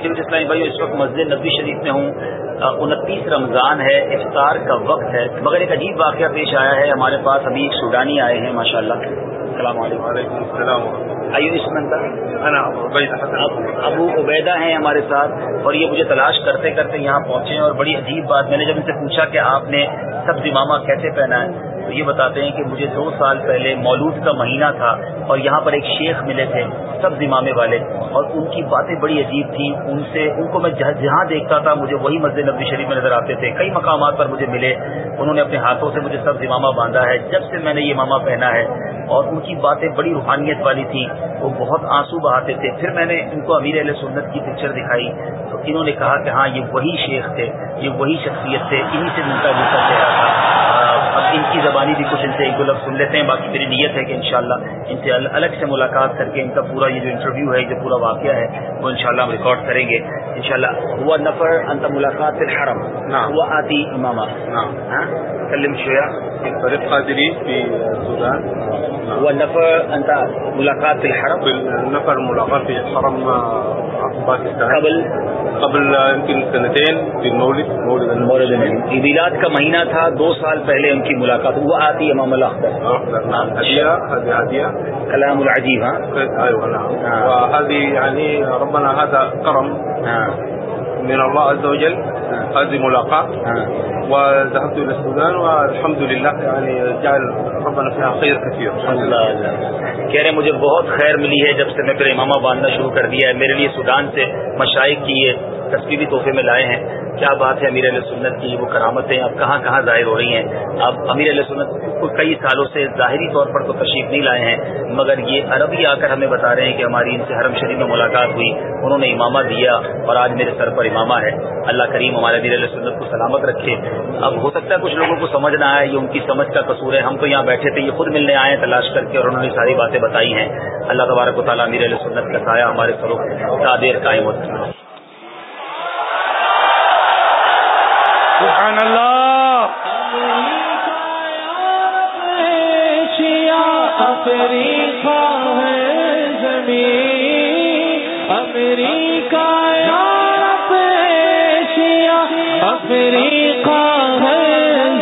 میٹھے اسلامی بھائی اس وقت مسجد نبی شریف میں ہوں۔ انتیس رمضان ہے افطار کا وقت ہے۔ مگر ایک عجیب واقعہ پیش آیا ہے۔ ہمارے پاس ابھی ایک سوڈانی آئے ہیں ماشاء اللہ السلام علیکم۔ وعلیکم السلام۔ ابو عبیدہ ہیں ہمارے ساتھ اور یہ مجھے تلاش کرتے کرتے یہاں پہنچے اور بڑی عجیب بات میں نے جب ان سے پوچھا کہ آپ نے سب امامہ کیسے پہنا ہے تو یہ بتاتے ہیں کہ مجھے دو سال پہلے مولود کا مہینہ تھا اور یہاں پر ایک شیخ ملے تھے، سب زمامے والے۔ اور ان کی باتیں بڑی عجیب تھیں۔ ان سے، ان کو میں جہاں دیکھتا تھا، مجھے وہی مسجد نبی شریف میں نظر آتے تھے۔ کئی مقامات پر مجھے ملے۔ انہوں نے اپنے ہاتھوں سے مجھے سب امامہ باندھا ہے۔ جب سے میں نے یہ امامہ پہنا ہے اور ان کی باتیں بڑی روحانیت والی تھیں، وہ بہت آنسو بہاتے تھے۔ پھر میں نے ان کو امیر علیہ سنت کی پکچر دکھائی۔ تو انہوں نے کہا کہ ہاں یہ وہی شیخ تھے، یہ وہی شخصیت تھے انہیں سے ملتا جلتا چہرہ تھا۔ ان کی زبانی بھی کچھ ان سے ایک دو لفظ سن لیتے ہیں باقی میری نیت ہے کہ انشاءاللہ ان سے الگ سے ملاقات کر کے ان کا پورا یہ جو انٹرویو ہے جو پورا واقعہ ہے وہ انشاءاللہ ہم ریکارڈ کریں گے۔ انشاءاللہ ہوا نفر انت ملاقات الحرم۔ ہوا آتی امامہ۔ سلم شویا السودان هو النفر انت ملاقات الحرم۔ النفر ملاقات في حرم باكستان قبل قبل المولد مولد کا مہینہ تھا دو سال پہلے ان کی ملاقات وہ آتی امام ها ايوه نعم وهذه يعني ربنا هذا كرم من الله عز وجل. هذه ملاقاة وذهبت إلى السودان والحمد لله يعني جعل ربنا فيها خير كثير. اللہ اللہ کہہ رہے مجھے بہت خیر ملی ہے جب سے میں پھر امامہ باندھنا شروع کر دیا ہے. میرے لیے سودان سے مشائق کی تصویری تحفے میں لائے ہیں۔ کیا بات ہے امیر علیہ سنت کی؟ وہ کرامتیں اب کہاں کہاں ظاہر ہو رہی ہیں؟ اب امیر علیہ سنت کو کئی سالوں سے ظاہری طور پر تو تشریف نہیں لائے ہیں، مگر یہ عربی آ کر ہمیں بتا رہے ہیں کہ ہماری ان سے حرم شریف میں ملاقات ہوئی، انہوں نے امامہ دیا اور آج میرے سر پر امامہ ہے۔ اللہ کریم ہمارے امیر علیہ سنت کو سلامت رکھے۔ اب ہو سکتا ہے کچھ لوگوں کو سمجھ نہ آئے، یہ ان کی سمجھ کا قصور ہے۔ ہم تو یہاں بیٹھے تھے، یہ خود ملنے آئے ہیں تلاش کر کے اور انہوں نے ساری باتیں بتائی ہیں۔ اللہ تبارک و تعالیٰ امیر علیہ سنت کا سایہ ہمارے سروخ کا دیر قائم ہوتا ہے سبحان اللہ۔ افریقہ ہے زمین امریکہ پیشیا افریقہ ہے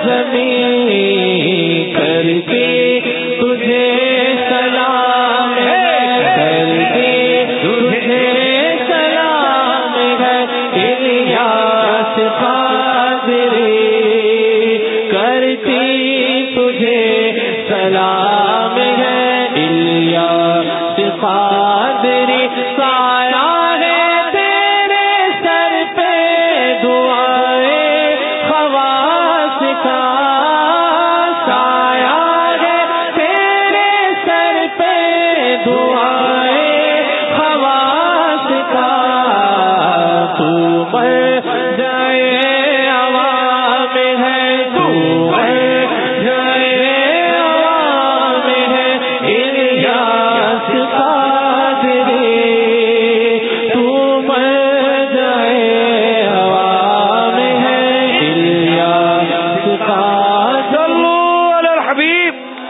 زمین۔ کر کے تجھے سلام ہے، کر کے تجھے سلام ہے الیاس قادری سلام